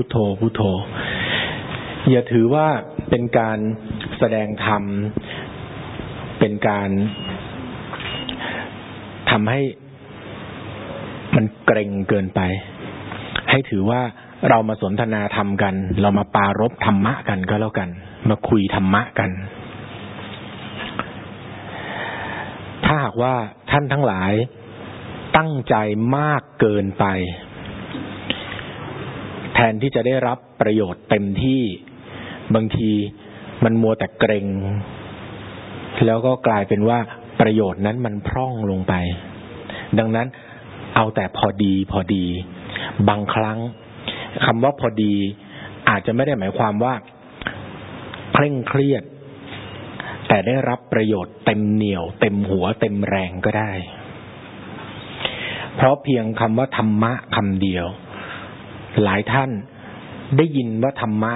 พุทโธพุทโธ อย่าถือว่าเป็นการแสดงธรรม เป็นการทำให้มันเกรงเกินไป ให้ถือว่าเรามาสนทนาธรรมกัน เรามาปารบธรรมะกันก็แล้วกัน มาคุยธรรมะกัน ถ้าหากว่าท่านทั้งหลายตั้งใจมากเกินไป แทนที่จะได้รับประโยชน์เต็มที่บางทีมันมัวแต่เกรงแล้วก็กลายเป็นว่าประโยชน์นั้นมันพร่องลงไป ดังนั้นเอาแต่พอดีพอดี บางครั้งคำว่าพอดี อาจจะไม่ได้หมายความว่าเคร่งเครียด แต่ได้รับประโยชน์เต็มเหนียว เต็มหัว เต็มแรงก็ได้ เพราะเพียงคำว่าธรรมะคำเดียว หลายท่านได้ยินว่าธรรมะ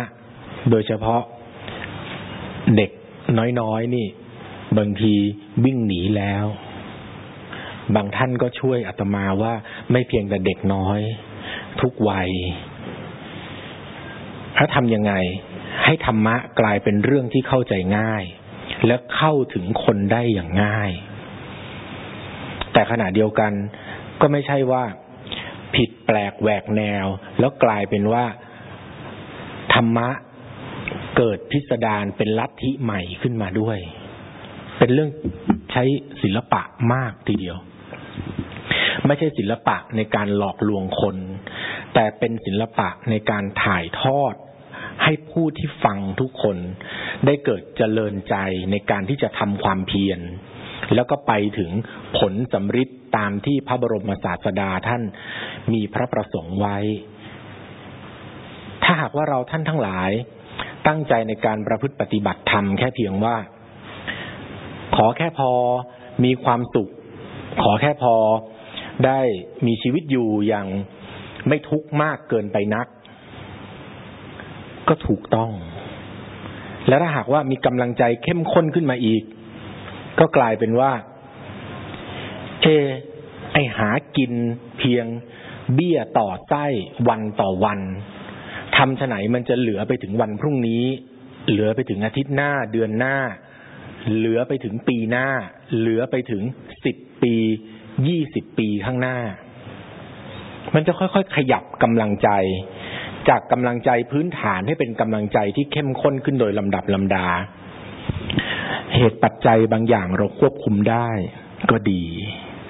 โดยเฉพาะเด็กน้อยๆ นี่ บางทีวิ่งหนีแล้ว บางท่านก็ช่วยอาตมาว่าไม่เพียงแต่เด็กน้อย ทุกวัยถ้าทำยังไง ให้ธรรมะกลายเป็นเรื่องที่เข้าใจง่าย และเข้าถึงคนได้อย่างง่าย แต่ขณะเดียวกันก็ไม่ใช่ว่า ผิดแปลกแหวกแนว แล้วกลายเป็นว่า ธรรมะเกิดพิสดารเป็นลัทธิใหม่ขึ้นมาด้วย เป็นเรื่องใช้ศิลปะมากทีเดียว ไม่ใช่ศิลปะในการหลอกลวงคน แต่เป็นศิลปะในการถ่ายทอด ให้ผู้ที่ฟังทุกคน ได้เกิดเจริญใจในการที่จะทำความเพียรแล้วก็ไปถึงผลสำริด ตามที่พระบรมศาสดาท่านมีพระประสงค์ไว้ ถ้าหากว่าเราท่านทั้งหลาย ตั้งใจในการประพฤติปฏิบัติธรรมแค่เพียงว่า ขอแค่พอมีความสุข ขอแค่พอได้มีชีวิตอยู่อย่างไม่ทุกข์มากเกินไปนัก ก็ถูกต้อง และถ้าหากว่ามีกำลังใจเข้มข้นขึ้นมาอีก ก็กลายเป็นว่า เอไอหากินเพียงเบี้ยต่อไส้วันต่อวันทำฉไหนมันจะเหลือไปถึงวันพรุ่งนี้ เหลือไปถึงอาทิตย์หน้าเดือนหน้า เหลือไปถึงปีหน้า เหลือไปถึงสิบปียี่สิบปีข้างหน้า มันจะค่อยๆขยับกำลังใจ จากกำลังใจพื้นฐานให้เป็นกำลังใจที่เข้มข้นขึ้นโดยลำดับลำดา เหตุปัจจัยบางอย่างเราควบคุมได้ ก็ดี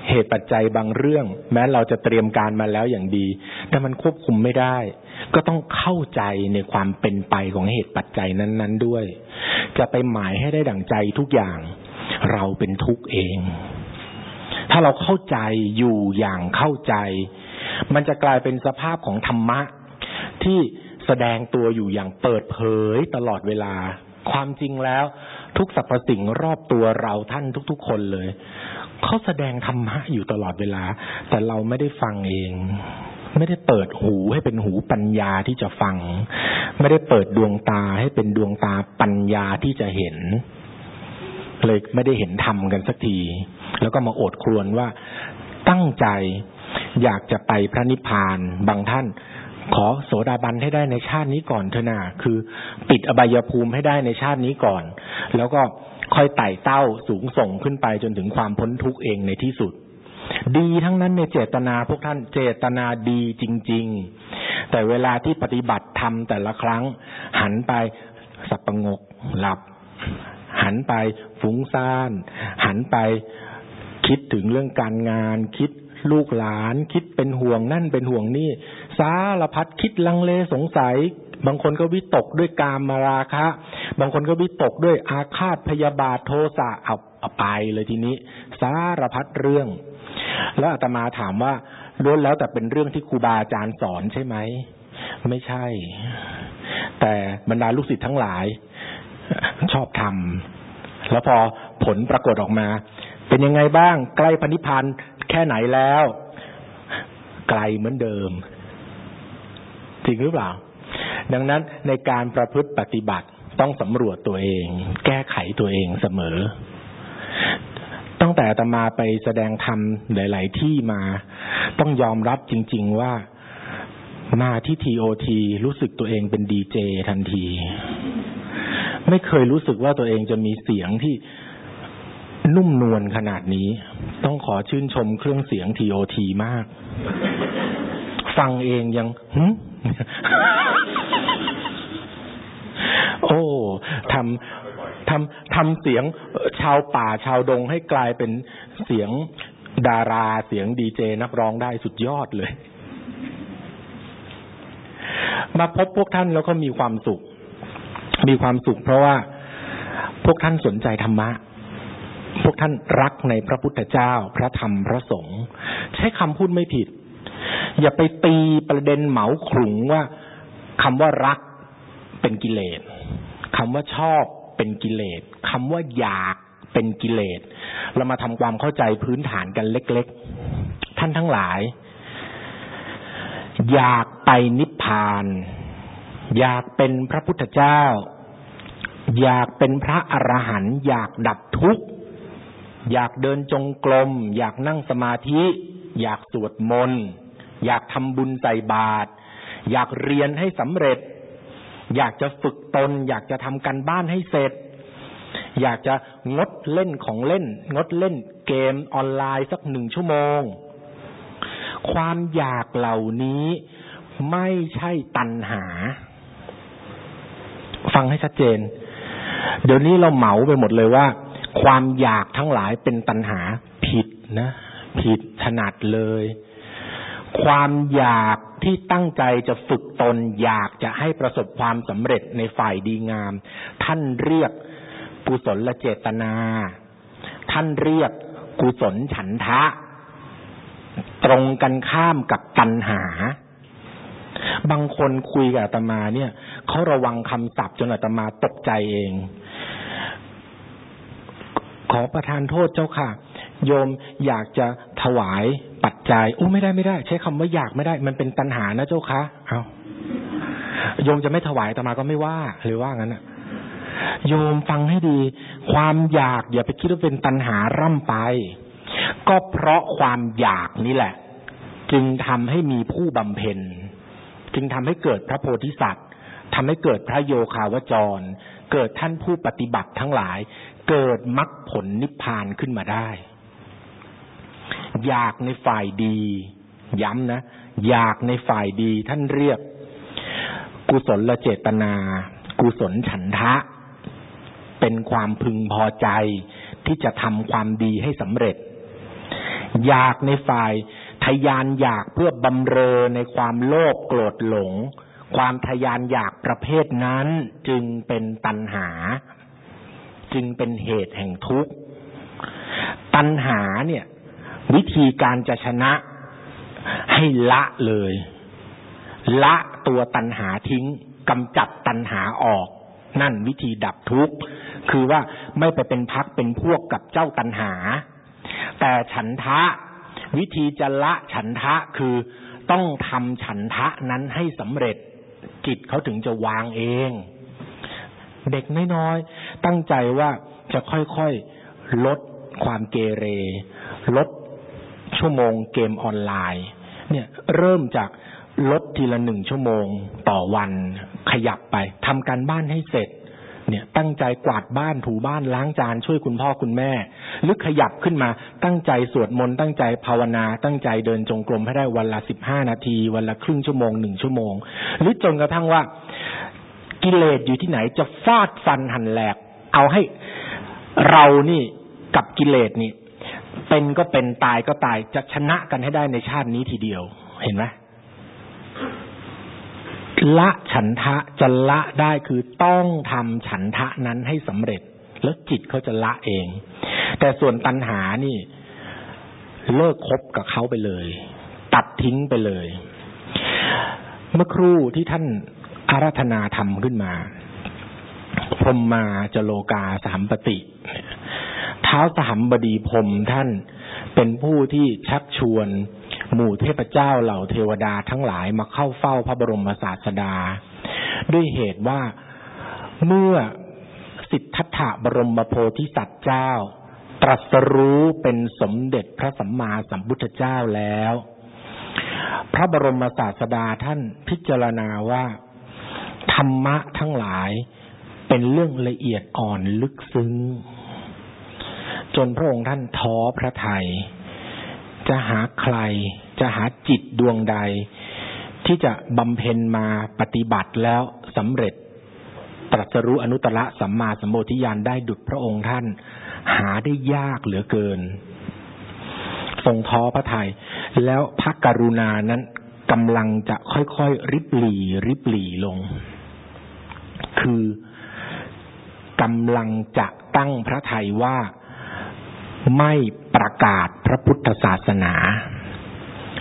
เหตุปัจจัยบางเรื่อง แม้เราจะเตรียมการมาแล้วอย่างดี แต่มันควบคุมไม่ได้ ก็ต้องเข้าใจในความเป็นไปของเหตุปัจจัยนั้น ๆด้วย จะไปหมายให้ได้ดั่งใจทุกอย่าง เราเป็นทุกข์เอง ถ้าเราเข้าใจอยู่อย่างเข้าใจ มันจะกลายเป็นสภาพของธรรมะ ที่แสดงตัวอยู่อย่างเปิดเผยตลอดเวลา ความจริงแล้ว ทุกสรรพสิ่งรอบตัวเราท่านทุก ๆ คนเลย เขาแสดงธรรมะอยู่ตลอดเวลา แต่เราไม่ได้ฟังเอง ไม่ได้เปิดหูให้เป็นหูปัญญาที่จะฟัง ไม่ได้เปิดดวงตาให้เป็นดวงตาปัญญาที่จะเห็น เลยไม่ได้เห็นธรรมกันสักที แล้วก็มาโอดครวนว่าตั้งใจอยากจะไปพระนิพพานบางท่านขอโสดาบันให้ได้ในชาตินี้ก่อนเถอะนาคือ ปิดอบายภูมิให้ได้ในชาตินี้ก่อน แล้วก็ ค่อยไต่เต้าสูงส่งขึ้นไปจนถึงความพ้นทุกข์เองในที่สุด ดีทั้งนั้นในเจตนาพวกท่านเจตนาดีจริง ๆ แต่เวลาที่ปฏิบัติทำแต่ละครั้ง หันไปสับประงกหลับ หันไปฟุ้งซ่าน หันไปคิดถึงเรื่องการงาน คิดลูกหลาน คิดเป็นห่วงนั่นเป็นห่วงนี่สารพัดคิดลังเลสงสัย บางคนก็วิตกด้วยกามมาราคะ บางคนก็วิตกด้วยอาฆาตพยาบาทโทสะเอาเอาไปเลยทีนี้ สารพัดเรื่อง แล้วอาตมาถามว่าล้วนแล้วแต่เป็นเรื่องที่ครูบาอาจารย์สอนใช่ไหมไม่ใช่ แต่บรรดาลูกศิษย์ทั้งหลาย ชอบทำแล้วพอผลปรากฏออกมา เป็นยังไงบ้างใกล้พันิพันธ์แค่ไหนแล้ว ไกลเหมือนเดิม จริงหรือเปล่า ดังนั้นในการประพฤติปฏิบัติต้องสำรวจตัวเอง แก้ไขตัวเองเสมอ ตั้งแต่ตมาไปแสดงธรรมหลาย ๆ ที่มา ต้องยอมรับจริง ๆ ว่ามาที่ทีโอทีรู้สึกตัวเองเป็นดีเจทันที ไม่เคยรู้สึกว่าตัวเองจะมีเสียงที่นุ่มนวลขนาดนี้ ต้องขอชื่นชมเครื่องเสียงทีโอทีมาก ฟังเองยังหึ โอ้ทำทำทำเสียงชาวป่าชาวดงให้กลายเป็นเสียงดาราเสียงดีเจนักร้องได้สุดยอดเลย มาพบพวกท่านแล้วก็มีความสุข มีความสุข เพราะว่าพวกท่านสนใจธรรมะ พวกท่านรักในพระพุทธเจ้า พระธรรมพระสงฆ์ใช้คำพูดไม่ผิด อย่าไปตีประเด็นเหมาขลุงว่าคำว่ารักเป็นกิเลส คำว่าชอบเป็นกิเลสคำว่าอยากเป็นกิเลส เรามาทำความเข้าใจพื้นฐานกันเล็ก ๆ ท่านทั้งหลาย อยากไปนิพพาน อยากเป็นพระพุทธเจ้า อยากเป็นพระอรหันต์อยากดับทุกข์อยากเดินจงกรมอยากนั่งสมาธิ อยากสวดมนต์ อยากทำบุญใส่บาตรอยากเรียนให้สำเร็จ อยากจะฝึกตน อยากจะทำการบ้านให้เสร็จ อยากจะงดเล่นของเล่น งดเล่นเกมออนไลน์สักหนึ่งชั่วโมง ความอยากเหล่านี้ไม่ใช่ตัณหา ฟังให้ชัดเจน เดี๋ยวนี้เราเหมาไปหมดเลยว่า ความอยากทั้งหลายเป็นตัณหาผิดนะ ผิดถนัดเลย ความอยากที่ตั้งใจจะฝึกตน อยากจะให้ประสบความสำเร็จในฝ่ายดีงาม ท่านเรียกกุศลเจตนา ท่านเรียกกุศลฉันทะ ตรงกันข้ามกับตัณหา บางคนคุยกับอาตมาเนี่ยเขาระวังคำศัพท์จนอาตมาตกใจเอง ขอประทานโทษเจ้าค่ะ โยมอยากจะ ถวายปัจจัยโอ้ไม่ได้ไม่ได้ ใช้คำว่าอยากไม่ได้ มันเป็นตัณหานะเจ้าคะเอาโยมจะไม่ถวายอาตมาก็ไม่ว่า หรือว่างั้นอะโยมฟังให้ดี ความอยากอย่าไปคิดว่าเป็นตัณหาร่ำไป ก็เพราะความอยากนี่แหละ จึงทำให้มีผู้บำเพ็ญ จึงทำให้เกิดพระโพธิสัตว์ทำให้เกิดพระโยคาวจร เกิดท่านผู้ปฏิบัติทั้งหลาย เกิดมรรคผลนิพพานขึ้นมาได้ อยากในฝ่ายดี ย้ำนะ อยากในฝ่ายดีท่านเรียก กุศลเจตนา กุศลฉันทะ เป็นความพึงพอใจที่จะทำความดีให้สำเร็จ อยากในฝ่ายทยานอยากเพื่อบำเรอในความโลภโกรธหลง ความทยานอยากประเภทนั้นจึงเป็นตัณหา จึงเป็นเหตุแห่งทุกข์ ตัณหาเนี่ย วิธีการจะชนะให้ละเลย ละตัวตัณหาทิ้งกำจัดตัณหาออก นั่นวิธีดับทุกข์ คือว่าไม่ไปเป็นพักเป็นพวกกับเจ้าตันหา แต่ฉันทะ วิธีจะละฉันทะคือต้องทำฉันทะนั้นให้สำเร็จ จิตเขาถึงจะวางเอง เด็กน้อยๆตั้งใจว่าจะค่อยๆลดความเกเร ลด ชั่วโมงเกมออนไลน์ เนี่ยเริ่มจากลดทีละหนึ่งชั่วโมงต่อวันขยับไปทำการบ้านให้เสร็จ เนี่ยตั้งใจกวาดบ้านถูบ้านล้างจานช่วยคุณพ่อคุณแม่ หรือขยับขึ้นมาตั้งใจสวดมนต์ตั้งใจภาวนา ตั้งใจเดินจงกรมให้ได้วันละสิบห้านาที วันละครึ่งชั่วโมงหนึ่งชั่วโมง หรือจนกระทั่งว่ากิเลสอยู่ที่ไหนจะฟาดฟันหันแหลก เอาให้เรานี่กับกิเลสนี่ เป็นก็เป็นตายก็ตายจะชนะกันให้ได้ในชาตินี้ทีเดียว เห็นไหมละฉันทะจะละได้คือต้องทำฉันทะนั้นให้สำเร็จ แล้วจิตเขาจะละเอง แต่ส่วนตัณหานี่ เลิกคบกับเขาไปเลย ตัดทิ้งไปเลย เมื่อครู่ที่ท่านอาราธนาทำขึ้นมาพรมมาจโลกาสามปติเท้าวสหัมบดีพรมท่านเป็นผู้ที่ชักชวนหมู่เทพเจ้าเหล่าเทวดาทั้งหลายมาเข้าเฝ้าพระบรมศาสดา ด้วยเหตุว่าเมื่อสิทธัตถะบรมโพธิสัตว์เจ้า ตรัสรู้เป็นสมเด็จพระสัมมาสัมพุทธเจ้าแล้ว พระบรมศาสดาท่านพิจารณาว่า ธรรมะทั้งหลายเป็นเรื่องละเอียดอ่อนลึกซึ้ง จนพระองค์ท่านท้อพระทยัยจะหาใคร จะหาจิตดวงใด ที่จะบำเพ็ญมาปฏิบัติแล้วสำเร็จ ตรัสรู้อนุตตรสัมมาสัมโพธิญาณได้ดุจพระองค์ท่าน หาได้ยากเหลือเกิน ทรงท้อพระทยัยแล้วพระกรุณานั้นกำลังจะค่อยๆริบหลีริบหลีลง คือกำลังจะตั้งพระทัยว่า ไม่ประกาศพระพุทธศาสนา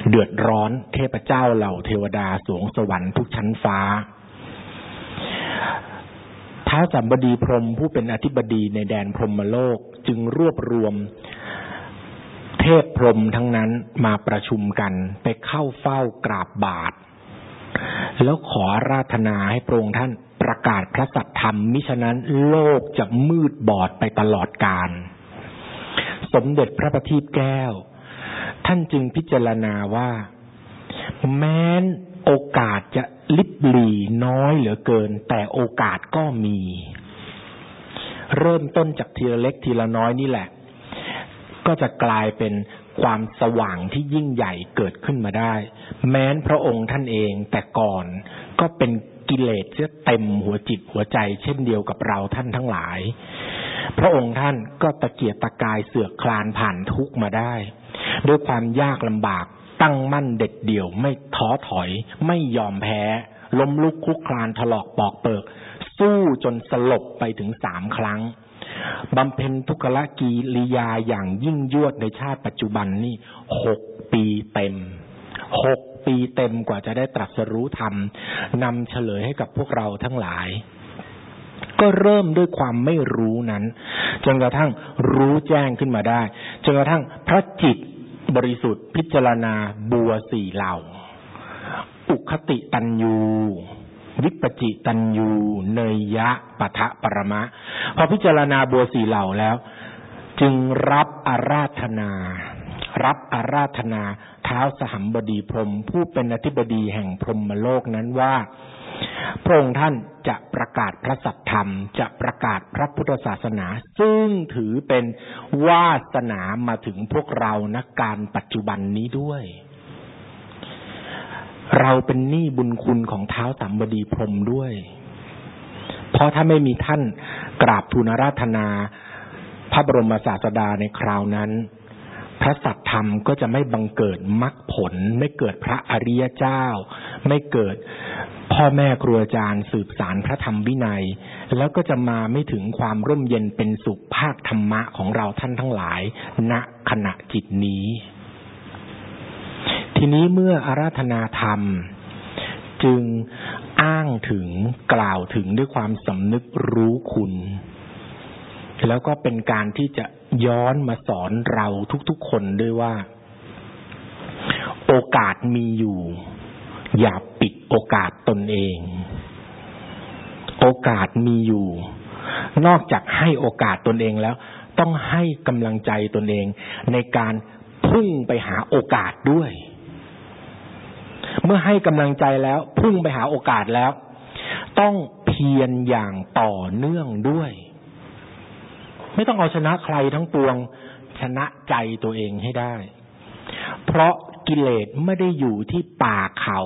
เดือดร้อนเทพเจ้าเหล่าเทวดาสวงสวรรค์ทุกชั้นฟ้าท้าสัมบดีพรมผู้เป็นอธิบดีในแดนพรหมโลกจึงรวบรวม เทพพรหมทั้งนั้นมาประชุมกันไปเข้าเฝ้ากราบบาท แล้วขอราธนาให้พระองค์ท่านประกาศพระสัทธรรมมิฉะนั้นโลกจะมืดบอดไปตลอดกาล สมเด็จพระประทีปแก้ว ท่านจึงพิจารณาว่า แม้นโอกาสจะลิบหลีน้อยเหลือเกิน แต่โอกาสก็มี เริ่มต้นจากทีละเล็กทีละน้อยนี่แหละ ก็จะกลายเป็นความสว่างที่ยิ่งใหญ่เกิดขึ้นมาได้ แม้นพระองค์ท่านเองแต่ก่อนก็เป็นกิเลสจะเต็มหัวจิตหัวใจ เช่นเดียวกับเราท่านทั้งหลาย พระองค์ท่านก็ตะเกียกตะกายเสือกคลานผ่านทุกมาได้ ด้วยความยากลำบากตั้งมั่นเด็ดเดี่ยว ไม่ท้อถอย ไม่ยอมแพ้ ล้มลุกคุกคลานถลอกปอกเปิก สู้จนสลบไปถึงสามครั้งบำเพ็ญทุกขละกีริยาอย่างยิ่งยวดในชาติปัจจุบันนี่หกปีเต็มหกปีเต็มกว่าจะได้ตรัสรู้ธรรมนำเฉลยให้กับพวกเราทั้งหลาย ก็เริ่มด้วยความไม่รู้นั้น จนกระทั่งรู้แจ้งขึ้นมาได้ จนกระทั่งพระจิตบริสุทธิ์พิจารณาบัวสี่เหล่า อุคติตันยูวิปจิตันยูเนยยะปะทะปรมะ พอพิจารณาบัวสี่เหล่าแล้ว จึงรับอาราธนา รับอาราธนาเท้าสหัมบดีพรมผู้เป็นอธิบดีแห่งพรหมโลกนั้นว่า พระองค์ท่านจะประกาศพระสัทธรรม จะประกาศพระพุทธศาสนา ซึ่งถือเป็นวาสนามาถึงพวกเรานะการปัจจุบันนี้ด้วย เราเป็นหนี้บุญคุณของเท้าสัมบดีพรมด้วย เพราะถ้าไม่มีท่านกราบทูลราธนา พระบรมศาสดาในคราวนั้นพระสัตธรรมก็จะไม่บังเกิดมรรคผล ไม่เกิดพระอริยเจ้า ไม่เกิด พ่อแม่ครูอาจารย์สืบสารพระธรรมวินัย แล้วก็จะมาไม่ถึงความร่มเย็นเป็นสุขภาคธรรมะของเราท่านทั้งหลาย ณขณะจิตนี้ ทีนี้เมื่ออาราธนาธรรม จึงอ้างถึงกล่าวถึงด้วยความสำนึกรู้คุณ แล้วก็เป็นการที่จะย้อนมาสอนเราทุกๆคนด้วยว่า โอกาสมีอยู่ อย่าปิด โอกาสตนเอง โอกาสมีอยู่ นอกจากให้โอกาสตนเองแล้ว ต้องให้กำลังใจตนเอง ในการพุ่งไปหาโอกาสด้วย เมื่อให้กำลังใจแล้ว พุ่งไปหาโอกาสแล้ว ต้องเพียรอย่างต่อเนื่องด้วย ไม่ต้องเอาชนะใครทั้งปวง ชนะใจตัวเองให้ได้ เพราะกิเลสไม่ได้อยู่ที่ป่าเขา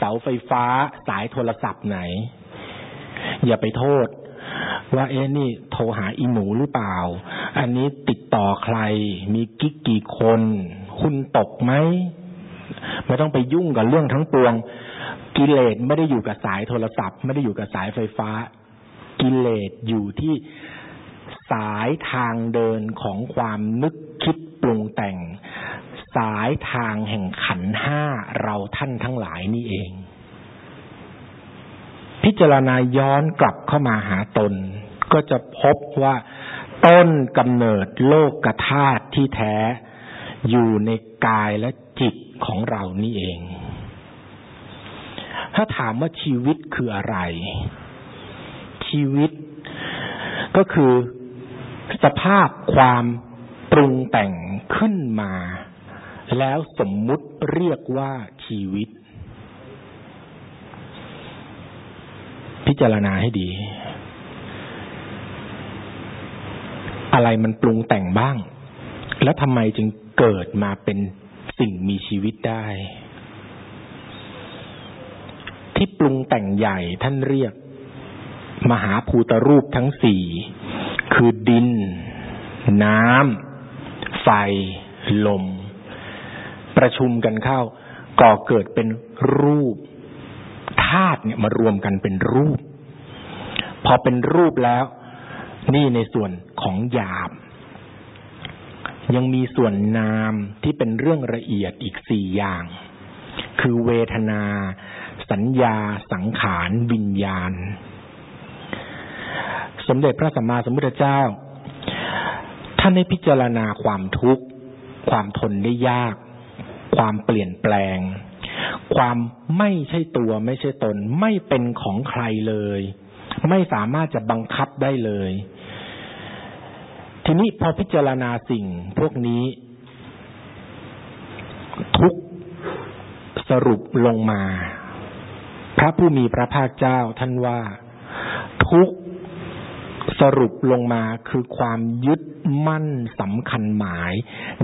เสาไฟฟ้าสายโทรศัพท์ไหน อย่าไปโทษ ว่าเอ๊นี่โทรหาอีหนูหรือเปล่า อันนี้ติดต่อใคร มีกิ๊กกี่คนคุณตกไหมไม่ต้องไปยุ่งกับเรื่องทั้งปวง กิเลสไม่ได้อยู่กับสายโทรศัพท์ ไม่ได้อยู่กับสายไฟฟ้า กิเลสอยู่ที่สายทางเดินของความนึกคิดปรุงแต่ง สายทางแห่งขันห้าเราท่านทั้งหลายนี่เอง พิจารณาย้อนกลับเข้ามาหาตน ก็จะพบว่า ต้นกำเนิดโลกธาตุที่แท้ อยู่ในกายและจิตของเรานี่เอง ถ้าถามว่าชีวิตคืออะไร ชีวิตก็คือสภาพความปรุงแต่งขึ้นมา แล้วสมมุติเรียกว่าชีวิต พิจารณาให้ดี อะไรมันปรุงแต่งบ้าง แล้วทำไมจึงเกิดมาเป็นสิ่งมีชีวิตได้ ที่ปรุงแต่งใหญ่ท่านเรียก มหาภูตรูปทั้งสี่ คือดิน น้ำไฟ ลม ประชุมกันเข้า ก่อเกิดเป็นรูปธาตุเนี่ยมารวมกันเป็นรูป พอเป็นรูปแล้ว นี่ในส่วนของหยาบ ยังมีส่วนนามที่เป็นเรื่องละเอียดอีกสี่อย่าง คือเวทนา สัญญา สังขารวิญญาณ สมเด็จพระสัมมาสัมพุทธเจ้า ท่านให้พิจารณาความทุกข์ ความทนได้ยาก ความเปลี่ยนแปลง ความไม่ใช่ตัวไม่ใช่ตน ไม่เป็นของใครเลย ไม่สามารถจะบังคับได้เลย ทีนี้พอพิจารณาสิ่งพวกนี้ ทุกสรุปลงมา พระผู้มีพระภาคเจ้าท่านว่าทุกสรุปลงมาคือความยึดมั่นสำคัญหมาย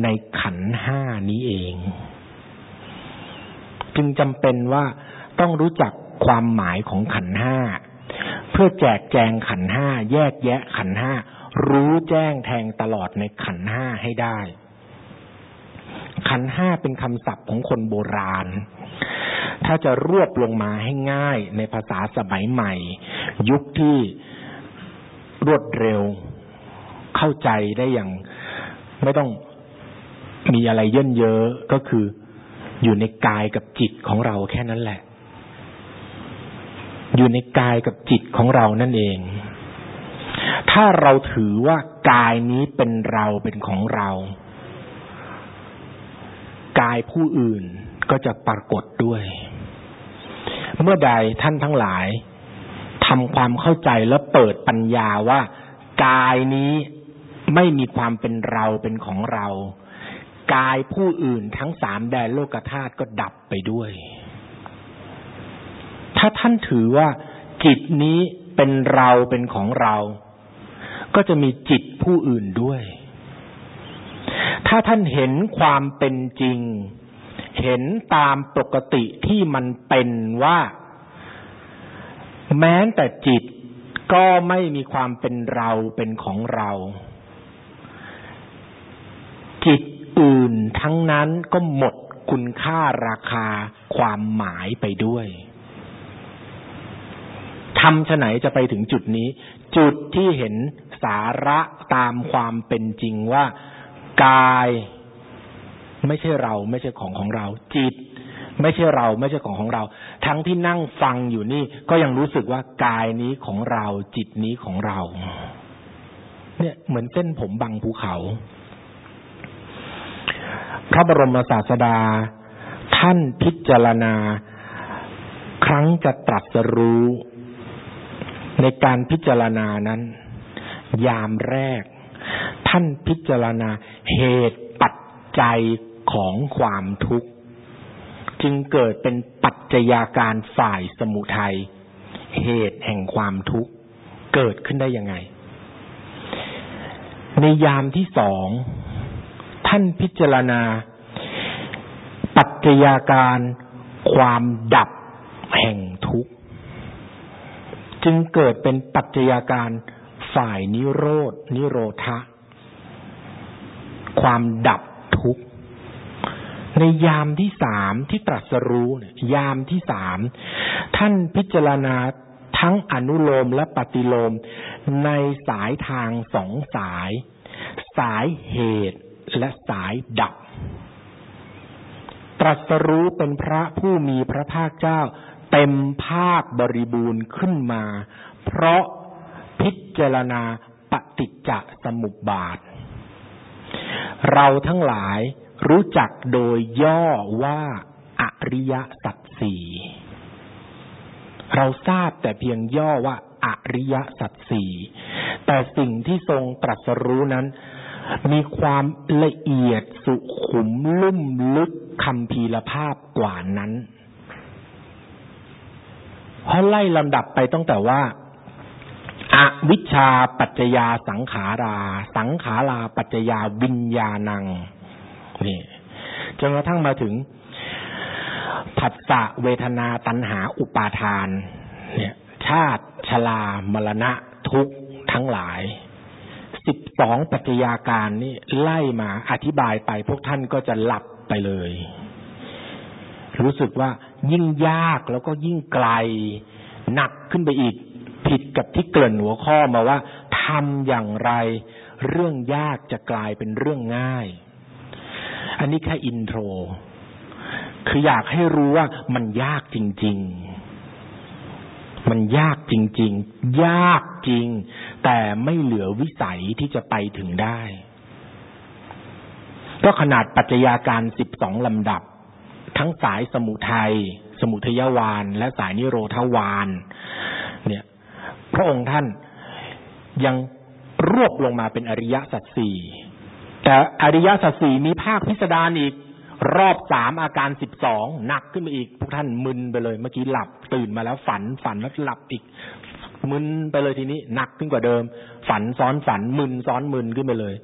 ในขันห้านี้เอง จึงจำเป็นว่าต้องรู้จักความหมายของขันห้าเพื่อแจกแจงขันห้าแยกแยะขันห้ารู้แจ้งแทงตลอดในขันห้าให้ได้ ขันห้าเป็นคำศัพท์ของคนโบราณ ถ้าจะรวบลงมาให้ง่ายในภาษาสมัยใหม่ ยุคที่รวดเร็วเข้าใจได้อย่าง ไม่ต้องมีอะไรเย่นเยอะก็คือ อยู่ในกายกับจิตของเราแค่นั้นแหละ อยู่ในกายกับจิตของเรานั่นเอง ถ้าเราถือว่ากายนี้เป็นเราเป็นของเรา กายผู้อื่นก็จะปรากฏด้วย เมื่อใดท่านทั้งหลายทำความเข้าใจและเปิดปัญญาว่า กายนี้ไม่มีความเป็นเราเป็นของเรา กายผู้อื่นทั้งสามแดนโลกธาตุก็ดับไปด้วย ถ้าท่านถือว่าจิตนี้เป็นเราเป็นของเรา ก็จะมีจิตผู้อื่นด้วย ถ้าท่านเห็นความเป็นจริง เห็นตามปกติที่มันเป็นว่า แม้แต่จิตก็ไม่มีความเป็นเราเป็นของเรา จิต อื่นทั้งนั้นก็หมดคุณค่าราคาความหมายไปด้วยทำฉไหนจะไปถึงจุดนี้ จุดที่เห็นสาระตามความเป็นจริงว่า กายไม่ใช่เราไม่ใช่ของของเรา จิต ไม่ใช่เราไม่ใช่ของของเรา ทั้งที่นั่งฟังอยู่นี่ ก็ยังรู้สึกว่ากายนี้ของเรา จิตนี้ของเรา เนี่ยเหมือนเส้นผมบังภูเขา พระบรมศาสดา ท่านพิจารณา ครั้งจะตรัสรู้ ในการพิจารณานั้น ยามแรก ท่านพิจารณาเหตุปัจจัยของความทุกข์ จึงเกิดเป็นปัจจัยาการฝ่ายสมุทัยเหตุแห่งความทุกข์ เกิดขึ้นได้ยังไง ในยามที่สอง ท่านพิจารณา ปัจจัยาการความดับแห่งทุกข์ จึงเกิดเป็นปัจจัยาการฝ่ายนิโรดนิโรธะ ความดับทุกข์ ในยามที่สามที่ตรัสรู้ยยามที่สามท่านพิจารณาทั้งอนุโลมและปฏิโลมในสายทางสองสาย สายเหตุ และสายดับ ตรัสรู้เป็นพระผู้มีพระภาคเจ้า เต็มภาคบริบูรณ์ขึ้นมา เพราะพิจารณาปฏิจจสมุปบาท เราทั้งหลายรู้จักโดยย่อว่าอริยสัจสี่เราทราบแต่เพียงย่อว่าอริยสัจสี่แต่สิ่งที่ทรงตรัสรู้นั้น มีความละเอียดสุขุมลุ่มลึกคำพีรภาพกว่านั้นเพราะไล่ลำดับไปตั้งแต่ว่าอาวิชาปัจจยาสังขารา สังขาราปัจจยาวิญญาณังนี่จนกระทั่งมาถึงผัสสะเวทนาตัณหาอุปาทาน เนี่ย ชาติชลามรณะทุกทั้งหลาย สองปัจจัยาการนี่ไล่มาอธิบายไป พวกท่านก็จะหลับไปเลย รู้สึกว่ายิ่งยากแล้วก็ยิ่งไกล หนักขึ้นไปอีก ผิดกับที่เกริ่นหัวข้อมาว่าทำอย่างไร เรื่องยากจะกลายเป็นเรื่องง่าย อันนี้แค่อินโทร คืออยากให้รู้ว่ามันยากจริง ๆ มันยากจริง ๆ ยากจริง แต่ไม่เหลือวิสัยที่จะไปถึงได้ ก็ขนาดปัจจัยาการสิบสองลำดับ ทั้งสายสมุทัยสมุทยวาน และสายนิโรธวาน เนี่ย พระองค์ท่านยังรวบลงมาเป็นอริยสัจสี่แต่อริยสัจสี่มีภาคพิสดารอีก รอบสามอาการสิบสองหนักขึ้นไปอีก พวกท่านมึนไปเลย เมื่อกี้หลับตื่นมาแล้วฝันฝันแล้วหลับอีก มึนไปเลยทีนี้หนักขึ้นกว่าเดิม ฝันซ้อนฝันมึนซ้อนมึนขึ้นไปเลย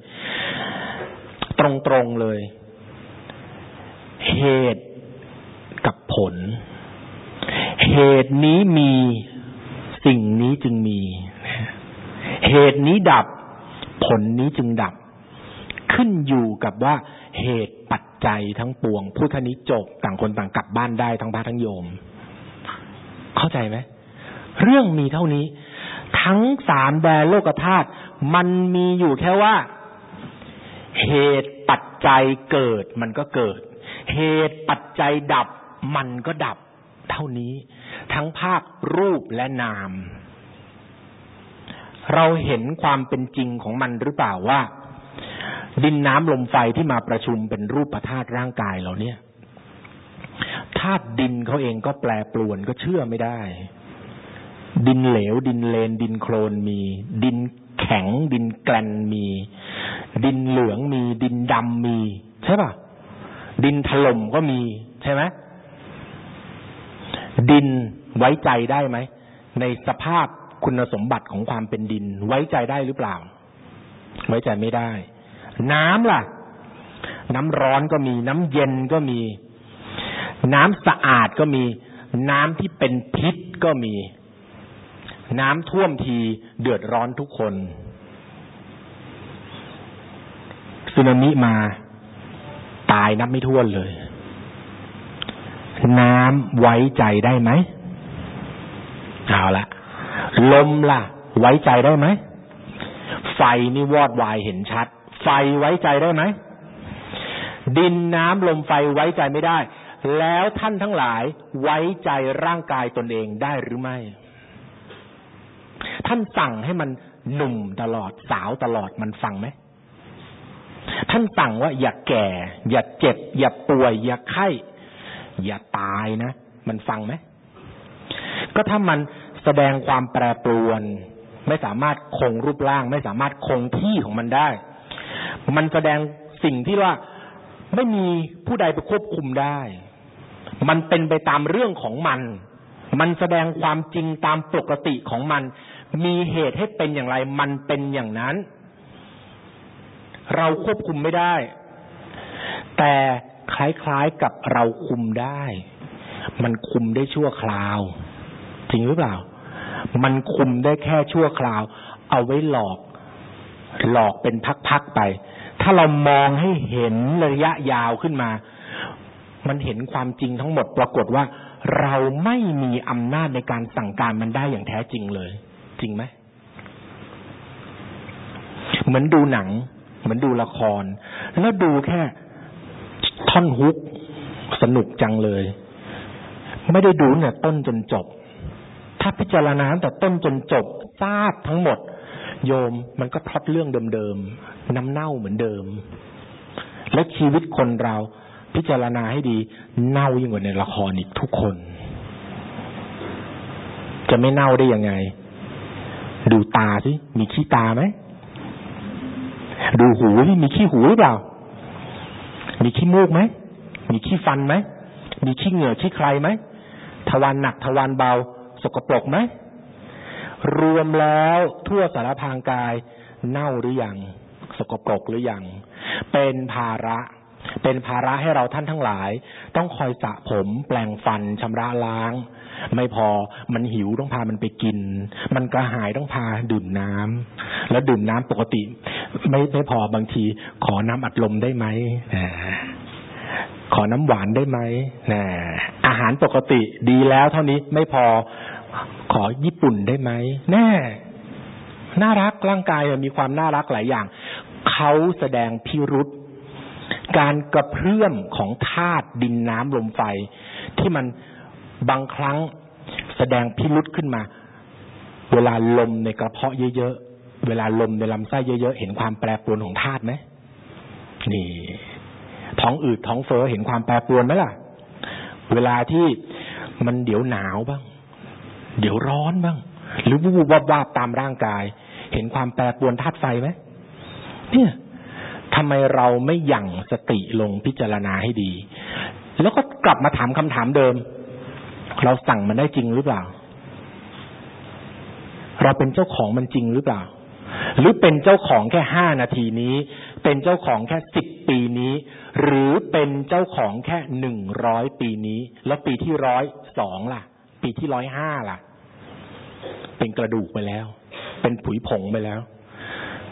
ตรงตรงเลย เหตุกับผล เหตุนี้มีสิ่งนี้จึงมี เหตุนี้ดับ ผลนี้จึงดับ ขึ้นอยู่กับว่า เหตุปัจจัยทั้งปวง พุทธนิจบต่างคนต่างกลับบ้านได้ทั้งพระทั้งโยม เข้าใจไหมเรื่องมีเท่านี้ ทั้งสามแดนโลกธาตุมันมีอยู่แค่ว่า เหตุปัจจัยเกิดมันก็เกิด เหตุปัจจัยดับมันก็ดับเท่านี้ ทั้งภาครูปและนาม เราเห็นความเป็นจริงของมันหรือเปล่าว่า ดินน้ำลมไฟที่มาประชุมเป็นรูปธาตุร่างกายเราเนี่ยธาตุดินเขาเองก็แปรปรวนก็เชื่อไม่ได้ ดินเหลว ดินเลน ดินโคลนมี ดินแข็ง ดินแกลนมี ดินเหลืองมี ดินดำมี ใช่ป่ะ ดินถล่มก็มี ใช่ไหมดินไว้ใจได้ไหม ในสภาพคุณสมบัติของความเป็นดิน ไว้ใจได้หรือเปล่า ไว้ใจไม่ได้ น้ำล่ะ น้ำร้อนก็มี น้ำเย็นก็มี น้ำสะอาดก็มี น้ำที่เป็นพิษก็มี น้ำท่วมทีเดือดร้อนทุกคนสึนามิมา ตายนับไม่ถ้วนเลย น้ำไว้ใจได้ไหมเอาละลมล่ะ ไว้ใจได้ไหมไฟนี่วอดวายเห็นชัด ไฟไว้ใจได้ไหม ดินน้ำลมไฟไว้ใจไม่ได้ แล้วท่านทั้งหลายไว้ใจร่างกายตนเองได้หรือไม่ ท่านสั่งให้มันหนุ่มตลอดสาวตลอดมันฟังไหม ท่านสั่งว่าอย่าแก่ อย่าเจ็บ อย่าป่วย อย่าไข้ อย่าตายนะ มันฟังไหม ก็ถ้ามันแสดงความแปรปรวน ไม่สามารถคงรูปร่าง ไม่สามารถคงที่ของมันได้ มันแสดงสิ่งที่ว่าไม่มีผู้ใดไปควบคุมได้ มันเป็นไปตามเรื่องของมัน มันแสดงความจริงตามปกติของมัน มีเหตุให้เป็นอย่างไร มันเป็นอย่างนั้น เราควบคุมไม่ได้ แต่คล้ายๆกับเราคุมได้ มันคุมได้ชั่วคราว จริงหรือเปล่า มันคุมได้แค่ชั่วคราว เอาไว้หลอก หลอกเป็นพักๆไป ถ้าเรามองให้เห็นระยะยาวขึ้นมา มันเห็นความจริงทั้งหมดปรากฏว่า เราไม่มีอำนาจในการสั่งการมันได้อย่างแท้จริงเลย จริงไหมเหมือนดูหนัง เหมือนดูละคร แล้วดูแค่ท่อนฮุก สนุกจังเลย ไม่ได้ดูเนี่ยต้นจนจบ ถ้าพิจารณาแต่ต้นจนจบทราบทั้งหมด โยมมันก็พลอดเรื่องเดิมๆน้ำเน่าเหมือนเดิม และชีวิตคนเราพิจารณาให้ดี เน่ายิ่งกว่าในละครอีกทุกคน จะไม่เน่าได้ยังไง ดูตาสิมีขี้ตาไหมดูหูที่มีขี้หูหรือเปล่า มีขี้มูกไหม มีขี้ฟันไหม มีขี้เหงื่อขี้ใครไหม ทวารหนักทวารเบา สกปรกไหม รวมแล้วทั่วสารพางกาย เน่าหรืออยัง สกปรกหรืออยัง เป็นภาระ เป็นภาระให้เราท่านทั้งหลาย ต้องคอยสระผมแปลงฟันชำระล้าง ไม่พอมันหิวต้องพามันไปกิน มันกระหายต้องพาดื่มน้ำแล้วดื่มน้ำปกติ ไม่ไม่พอบางทีขอน้ำอัดลมได้ไหมขอน้ำหวานได้ไหมนะอาหารปกติดีแล้วเท่านี้ไม่พอ ขอญี่ปุ่นได้ไหมแน่น่ารักร่างกายมีความน่ารักหลายอย่าง เขาแสดงพิรุษการกระเพื่อมของธาตุดินน้ำลมไฟ ที่มันบางครั้งแสดงพิรุษขึ้นมา เวลาลมในกระเพาะเยอะๆ เวลาลมในลำไส้เยอะๆ เห็นความแปรปรวนของธาตุไหมนี่ ท้องอืดท้องเฟ้อเห็นความแปรปรวนไหมล่ะ เวลาที่มันเดี๋ยวหนาวบ้าง เดี๋ยวร้อนบ้าง หรือวูบวาบวาบตามร่างกาย เห็นความแปรปรวนธาตุไฟไหมเนี่ยทำไมเราไม่หยั่งสติลงพิจารณาให้ดี แล้วก็กลับมาถามคำถามเดิม เราสั่งมันได้จริงหรือเปล่า เราเป็นเจ้าของมันจริงหรือเปล่า หรือเป็นเจ้าของแค่ห้านาทีนี้ เป็นเจ้าของแค่สิบปีนี้ หรือเป็นเจ้าของแค่หนึ่งร้อยปีนี้ แล้วปีที่ร้อยสองล่ะ ปีที่ร้อยห้าล่ะ เป็นกระดูกไปแล้ว เป็นผุยผงไปแล้ว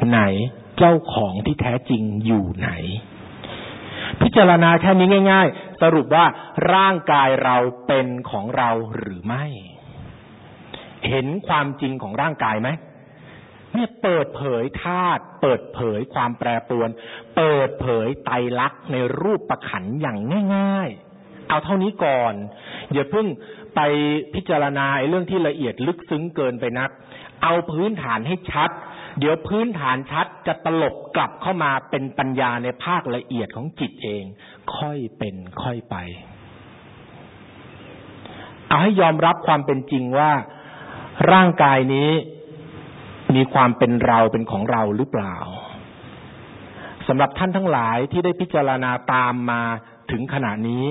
ไหนเจ้าของที่แท้จริงอยู่ไหน พิจารณาแค่นี้ง่าย ๆ สรุปว่าร่างกายเราเป็นของเราหรือไม่ เห็นความจริงของร่างกายไหมเนี่ยเปิดเผยธาตุเปิดเผยความแปรปรวน เปิดเผยไตรลักษณ์ในรูปประขันอย่างง่าย ๆ เอาเท่านี้ก่อน อย่าเพิ่ง ไปพิจารณาเรื่องที่ละเอียดลึกซึ้งเกินไปนัก เอาพื้นฐานให้ชัด เดี๋ยวพื้นฐานชัดจะตลบกลับเข้ามาเป็นปัญญาในภาคละเอียดของจิตเอง ค่อยเป็นค่อยไป เอาให้ยอมรับความเป็นจริงว่า ร่างกายนี้มีความเป็นเราเป็นของเราหรือเปล่าสำหรับท่านทั้งหลายที่ได้พิจารณาตามมาถึงขณะนี้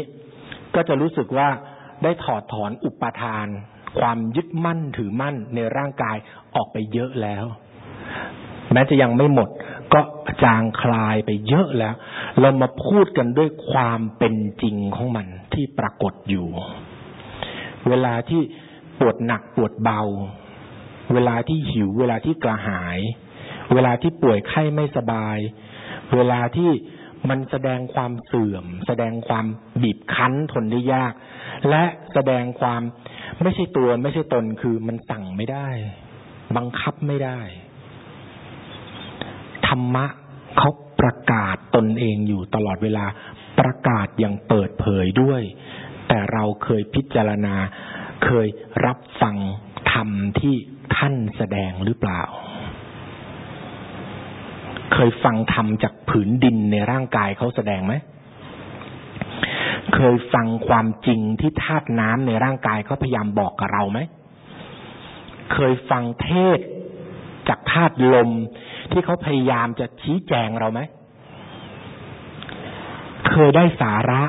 ก็จะรู้สึกว่า ได้ถอดถอนอุปทาน ความยึดมั่นถือมั่นในร่างกายออกไปเยอะแล้ว แม้จะยังไม่หมด ก็จางคลายไปเยอะแล้ว เรามาพูดกันด้วยความเป็นจริงของมันที่ปรากฏอยู่ เวลาที่ปวดหนักปวดเบา เวลาที่หิว เวลาที่กระหาย เวลาที่ป่วยไข้ไม่สบาย เวลาที่มันแสดงความเสื่อม แสดงความบีบคั้นทนได้ยาก และแสดงความไม่ใช่ตัวไม่ใช่ตนคือมันสั่งไม่ได้ บังคับไม่ได้ ธรรมะเขาประกาศตนเองอยู่ตลอดเวลาประกาศอย่างเปิดเผยด้วย แต่เราเคยพิจารณา เคยรับฟังธรรมที่ท่านแสดงหรือเปล่า เคยฟังธรรมจากผืนดินในร่างกายเขาแสดงไหม เคยฟังความจริงที่ธาตุน้ำในร่างกายเขาพยายามบอกกับเราไหม เคยฟังเทศจากธาตุลมที่เขาพยายามจะชี้แจงเราไหม เคยได้สาระ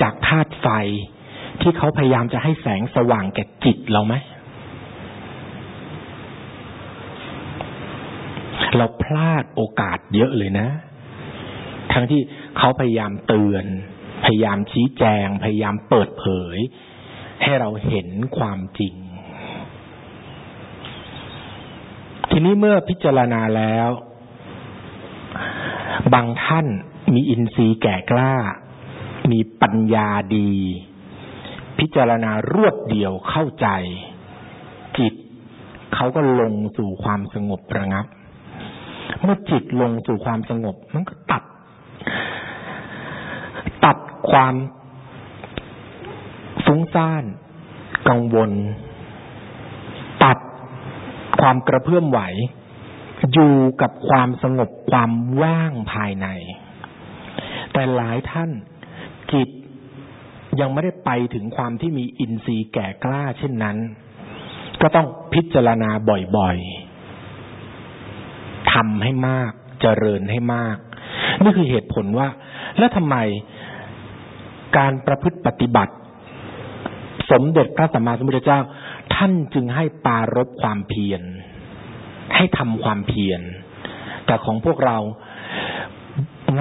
จากธาตุไฟที่เขาพยายามจะให้แสงสว่างแก่จิตเราไหม เราพลาดโอกาสเยอะเลยนะ ทั้งที่ เขาพยายามเตือน พยายามชี้แจง พยายามเปิดเผย ให้เราเห็นความจริง ทีนี้เมื่อพิจารณาแล้ว บางท่านมีอินทรีย์แก่กล้า มีปัญญาดี พิจารณารวดเดียวเข้าใจ จิตเขาก็ลงสู่ความสงบระงับ เมื่อจิตลงสู่ความสงบ มันก็ตัด ความฟุ้งซ่าน กังวล ตัดความกระเพื่อมไหว อยู่กับความสงบความว่างภายใน แต่หลายท่านจิตยังไม่ได้ไปถึงความที่มีอินทรีย์แก่กล้าเช่นนั้น ก็ต้องพิจารณาบ่อยๆทำให้มากเจริญให้มาก นี่คือเหตุผลว่า แล้วทำไม การประพฤติปฏิบัติ สมเด็จพระสัมมาสัมพุทธเจ้า ท่านจึงให้ปารบความเพียร ให้ทำความเพียร แต่ของพวกเรา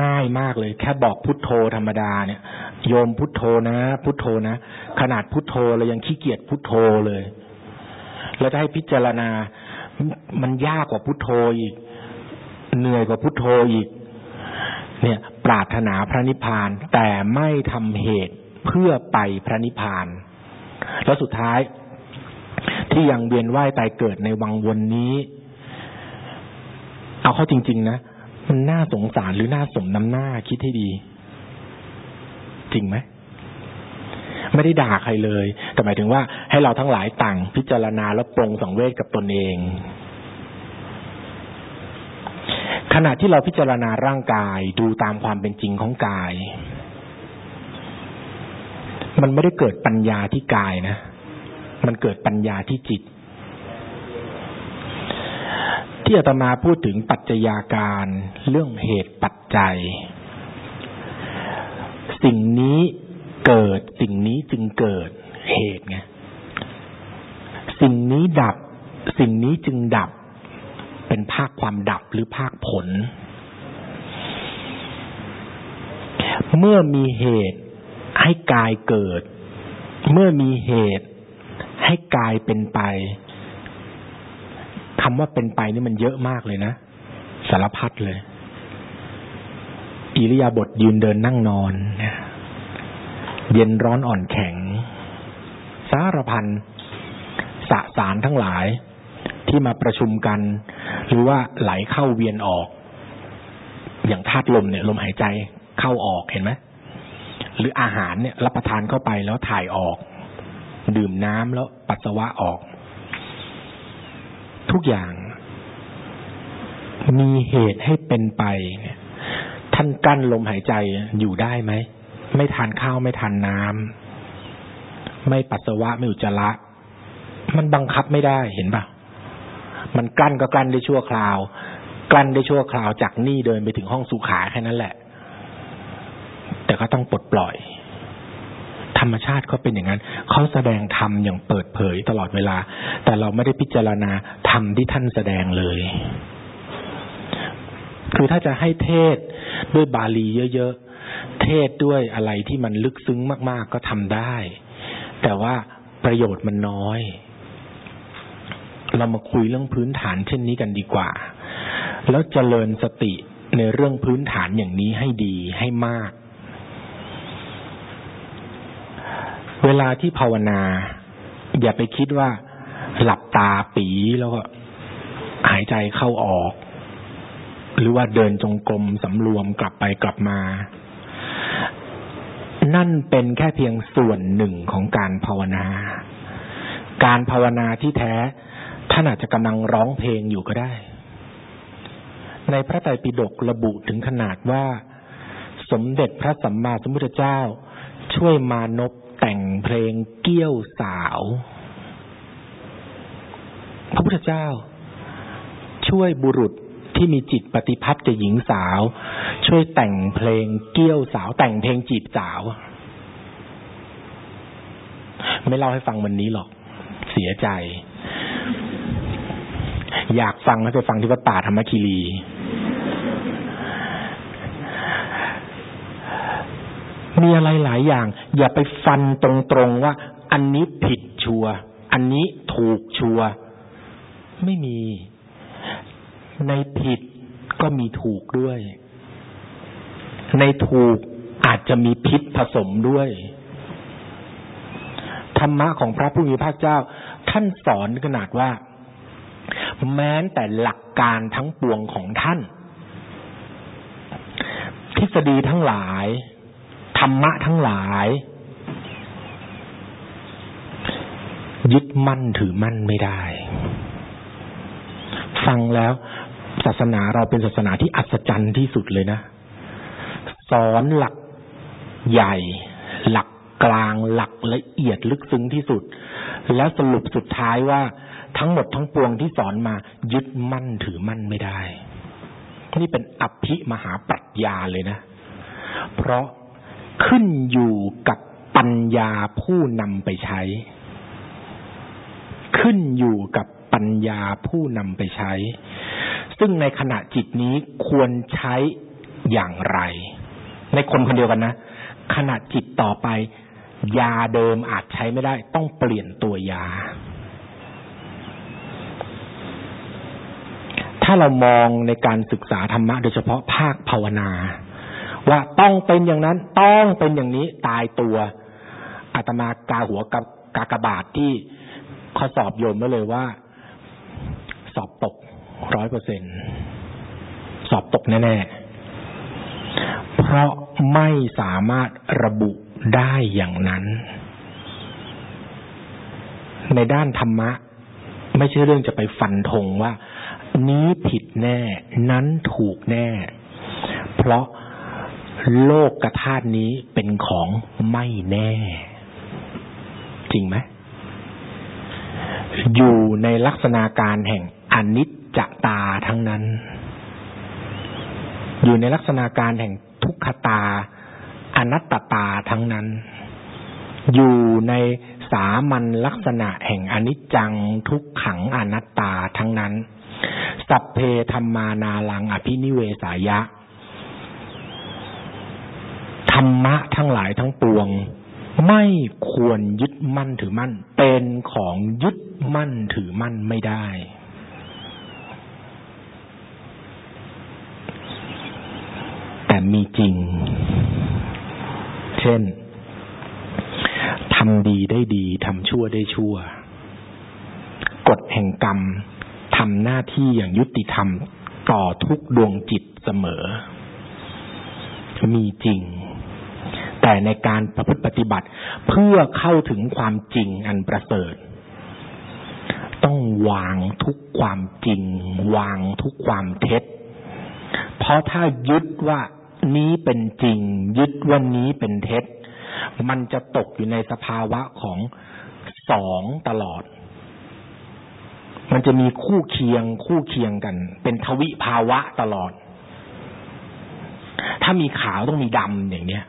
ง่ายมากเลย แค่บอกพุทโธธรรมดาเนี่ย โยมพุทโธนะ พุทโธนะ ขนาดพุทโธเรายังขี้เกียจพุทโธเลย แล้วจะให้พิจารณา มันยากกว่าพุทโธอีก เหนื่อยกว่าพุทโธอีก เนี่ยปรารถนาพระนิพพานแต่ไม่ทำเหตุเพื่อไปพระนิพพาน แล้วสุดท้ายที่ยังเวียนว่ายตายเกิดในวังวนนี้ เอาเข้าจริง ๆ นะมันน่าสงสารหรือน่าสมน้ำหน้าคิดให้ดี จริงไหมไม่ได้ด่าใครเลย แต่หมายถึงว่าให้เราทั้งหลายต่างพิจารณาแล้วปรงสังเวชกับตนเอง ขณะที่เราพิจารณาร่างกายดูตามความเป็นจริงของกาย มันไม่ได้เกิดปัญญาที่กายนะ มันเกิดปัญญาที่จิต ที่อาตมาพูดถึงปัจจัยาการเรื่องเหตุปัจจัย สิ่งนี้เกิดสิ่งนี้จึงเกิดเหตุไงสิ่งนี้ดับ สิ่งนี้จึงดับ เป็นภาคความดับหรือภาคผล เมื่อมีเหตุให้กายเกิด เมื่อมีเหตุให้กายเป็นไปคำว่าเป็นไปนี่มันเยอะมากเลยนะ สารพัดเลย อิริยาบถยืนเดินนั่งนอนเย็นร้อนอ่อนแข็ง สารพันสสารทั้งหลาย ที่มาประชุมกัน หรือว่าไหลเข้าเวียนออก อย่างธาตุลมเนี่ยลมหายใจเข้าออกเห็นไหมหรืออาหารเนี่ยรับประทานเข้าไปแล้วถ่ายออก ดื่มน้ำแล้วปัสสาวะออก ทุกอย่าง มีเหตุให้เป็นไป ท่านกั้นลมหายใจอยู่ได้ไหม ไม่ทานข้าวไม่ทานน้ำไม่ปัสสาวะไม่อุจจาระ มันบังคับไม่ได้เห็นปะ มันกั้นก็กั้นได้ชั่วคราว กลั้นได้ชั่วคราวจากนี่เดินไปถึงห้องสุขาแค่นั้นแหละ แต่ก็ต้องปลดปล่อย ธรรมชาติก็เป็นอย่างนั้นเขาแสดงธรรมอย่างเปิดเผยตลอดเวลา แต่เราไม่ได้พิจารณาธรรมที่ท่านแสดงเลย คือถ้าจะให้เทศด้วยบาลีเยอะๆเทศด้วยอะไรที่มันลึกซึ้งมาก ๆ ก็ทำได้ แต่ว่าประโยชน์มันน้อย เรามาคุยเรื่องพื้นฐานเช่นนี้กันดีกว่า แล้วเจริญสติในเรื่องพื้นฐานอย่างนี้ให้ดีให้มาก เวลาที่ภาวนา อย่าไปคิดว่า หลับตาปีแล้วก็หายใจเข้าออก หรือว่าเดินจงกรมสำรวมกลับไปกลับมา นั่นเป็นแค่เพียงส่วนหนึ่งของการภาวนา การภาวนาที่แท้ ท่านอาจจะกำลังร้องเพลงอยู่ก็ได้ ในพระไตรปิฎกระบุถึงขนาดว่า สมเด็จพระสัมมาสัมพุทธเจ้า ช่วยมานพแต่งเพลงเกี้ยวสาว พระพุทธเจ้า ช่วยบุรุษที่มีจิตปฏิพัติกับหญิงสาว ช่วยแต่งเพลงเกี้ยวสาว แต่งเพลงจีบสาว ไม่เล่าให้ฟังวันนี้หรอก เสียใจ อยากฟังก็ไปฟังที่วัดป่าธรรมคีรีมีอะไรหลายอย่าง อย่าไปฟันตรงๆว่า อันนี้ผิดชัว อันนี้ถูกชัว ไม่มี ในผิดก็มีถูกด้วย ในถูกอาจจะมีพิษผสมด้วย ธรรมะของพระผู้มีพระเจ้า ท่านสอนขนาดว่า แม้แต่หลักการทั้งปวงของท่าน ทฤษฎีทั้งหลาย ธรรมะทั้งหลาย ยึดมั่นถือมั่นไม่ได้ ฟังแล้วศาสนาเราเป็นศาสนาที่อัศจรรย์ที่สุดเลยนะ สอนหลักใหญ่ หลักกลางหลักละเอียดลึกซึ้งที่สุด แล้วสรุปสุดท้ายว่า ทั้งหมดทั้งปวงที่สอนมายึดมั่นถือมั่นไม่ได้ นี่เป็นอภิมหาปรัชญาเลยนะ เพราะขึ้นอยู่กับปัญญาผู้นำไปใช้ ขึ้นอยู่กับปัญญาผู้นำไปใช้ ซึ่งในขณะจิตนี้ควรใช้อย่างไร ในคนคนเดียวกันนะ ขณะจิตต่อไป ยาเดิมอาจใช้ไม่ได้ ต้องเปลี่ยนตัวยา ถ้าเรามองในการศึกษาธรรมะโดยเฉพาะภาคภาวนา ว่าต้องเป็นอย่างนั้นต้องเป็นอย่างนี้ตายตัวอาตมากาหัวกับกากบาทที่เขาสอบโยมไว้เลยว่า สอบตกร้อยเปอร์เซ็นสอบตกแน่ๆ เพราะไม่สามารถระบุได้อย่างนั้น ในด้านธรรมะ ไม่ใช่เรื่องจะไปฟันธงว่า นี้ผิดแน่ นั้นถูกแน่ เพราะโลกกระธาตุนี้เป็นของไม่แน่ จริงไหมอยู่ในลักษณะการแห่งอนิจจตาทั้งนั้น อยู่ในลักษณะการแห่งทุกขตา อนัตตาทั้งนั้น อยู่ในสามัญลักษณะแห่งอนิจจังทุกขังอนัตตาทั้งนั้น สัพเพธรรมานาลัง อภินิเวสายะ ธรรมะทั้งหลายทั้งปวง ไม่ควรยึดมั่นถือมั่น เป็นของยึดมั่นถือมั่นไม่ได้ แต่มีจริง เช่นทำดีได้ดีทำชั่วได้ชั่ว กฎแห่งกรรม ทำหน้าที่อย่างยุติธรรมต่อทุกดวงจิตเสมอ มีจริง แต่ในการประพฤติปฏิบัติเพื่อเข้าถึงความจริงอันประเสริฐ ต้องวางทุกความจริง วางทุกความเท็จ เพราะถ้ายึดว่านี้เป็นจริง ยึดวันนี้เป็นเท็จ มันจะตกอยู่ในสภาวะของสองตลอด มันจะมีคู่เคียง คู่เคียงกัน เป็นทวิภาวะตลอด ถ้ามีขาวต้องมีดำอย่างเนี้ย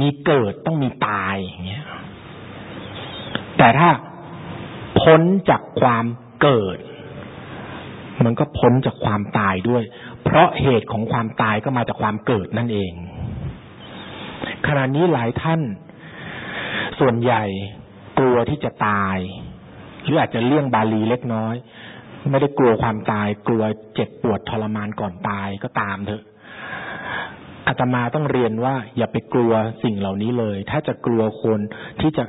มีเกิดต้องมีตายอย่างเงี้ย แต่ถ้าพ้นจากความเกิด มันก็พ้นจากความตายด้วย เพราะเหตุของความตายก็มาจากความเกิดนั่นเอง ขณะนี้หลายท่าน ส่วนใหญ่กลัวที่จะตาย หรืออาจจะเลี่ยงบาลีเล็กน้อย ไม่ได้กลัวความตายกลัวเจ็บปวดทรมานก่อนตายก็ตามเถอะอาตมาต้องเรียนว่าอย่าไปกลัวสิ่งเหล่านี้เลย ถ้าจะกลัวคนที่จะ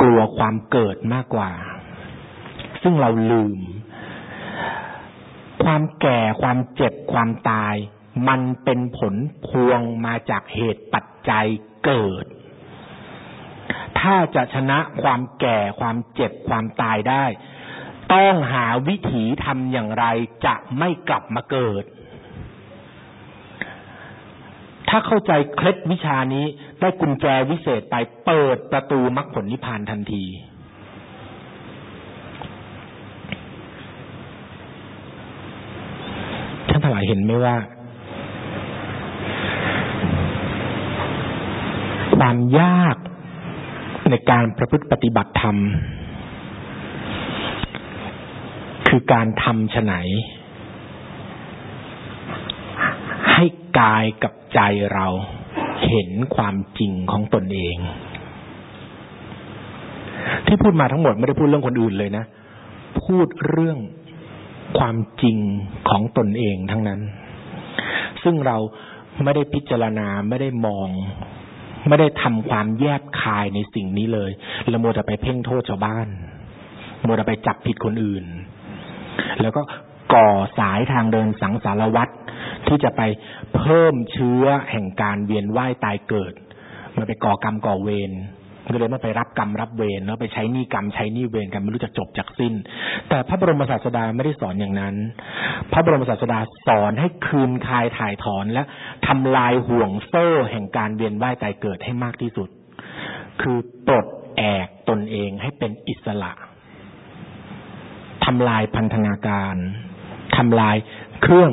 กลัวความเกิดมากกว่า ซึ่งเราลืม ความแก่ความเจ็บความตาย มันเป็นผลพวงมาจากเหตุปัจจัยเกิด ถ้าจะชนะความแก่ความเจ็บความตายได้ ต้องหาวิถีทำอย่างไรจะไม่กลับมาเกิด ถ้าเข้าใจเคล็ดวิชานี้ได้กุญแจวิเศษไปเปิดประตูมรรคผลนิพพานทันทีท่านทั้งหลายเห็นไหมว่าความยาก ในการประพฤติปฏิบัติธรรม คือการทำฉไหน ให้กายกับใจเราเห็นความจริงของตนเอง ที่พูดมาทั้งหมดไม่ได้พูดเรื่องคนอื่นเลยนะ พูดเรื่องความจริงของตนเองทั้งนั้น ซึ่งเราไม่ได้พิจารณาไม่ได้มอง ไม่ได้ทำความแยบ คายในสิ่งนี้เลยเราโมจะไปเพ่งโทษชาวบ้านโมจะไปจับผิดคนอื่น แล้วก็ก่อสายทางเดินสังสารวัตรที่จะไปเพิ่มเชื้อแห่งการเวียนว่ายตายเกิดมันไปก่อกรรมก่อเวรก็เลยมาไปรับกรรมรับเวรแล้วไปใช้นี่กรรมใช้นี่เวรกันไม่รู้จะจบจากสิ้น แต่พระบรมศาสดาไม่ได้สอนอย่างนั้น พระบรมศาสดาสอนให้คืนคายถ่ายถอนและทำลายห่วงโซ่แห่งการเวียนว่ายตายเกิดให้มากที่สุด คือปลดแอกตนเองให้เป็นอิสระทำลายพันธนาการทำลายเครื่อง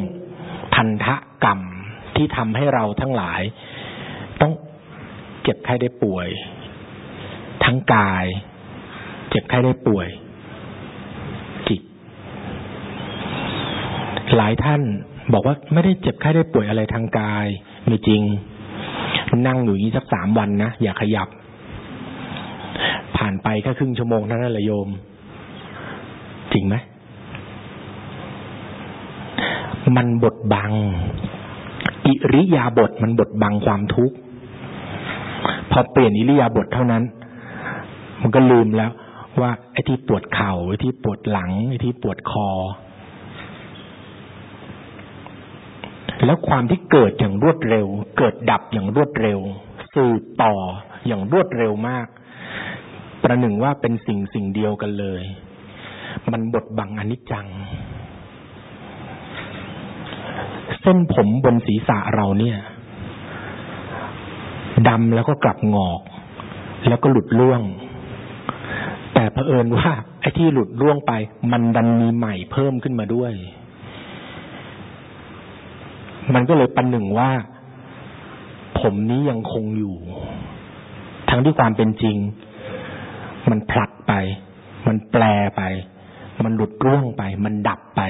พันธกรรมที่ทำให้เราทั้งหลาย ต้องเจ็บไข้ได้ป่วย ทั้งกาย เจ็บไข้ได้ป่วย จิต หลายท่านบอกว่าไม่ได้เจ็บไข้ได้ป่วยอะไรทางกาย ไม่จริง นั่งอยู่นี้สักสามวันนะ อย่าขยับ ผ่านไปแค่ครึ่งชั่วโมงเท่านั้นแหละโยม จริงไหมมันบดบัง อิริยาบถมันบดบังความทุกข์พอเปลี่ยนอิริยาบถเท่านั้น มันก็ลืมแล้ว ว่าไอ้ที่ปวดเข่าไอ้ที่ปวดหลังไอ้ที่ปวดคอ แล้วความที่เกิดอย่างรวดเร็ว เกิดดับอย่างรวดเร็ว สืบต่ออย่างรวดเร็วมาก ประหนึ่งว่าเป็นสิ่งสิ่งเดียวกันเลย มันบดบังอนิจจัง เส้นผมบนศีรษะเราเนี่ยดำแล้วก็กลับงอก แล้วก็หลุดล่วง แต่เผอิญว่าไอ้ที่หลุดล่วงไป มันดันมีใหม่เพิ่มขึ้นมาด้วย มันก็เลยปันหนึ่งว่า ผมนี้ยังคงอยู่ ทั้งที่ความเป็นจริง มันผลัดไป มันแปลไป มันหลุดร่วงไป มันดับไป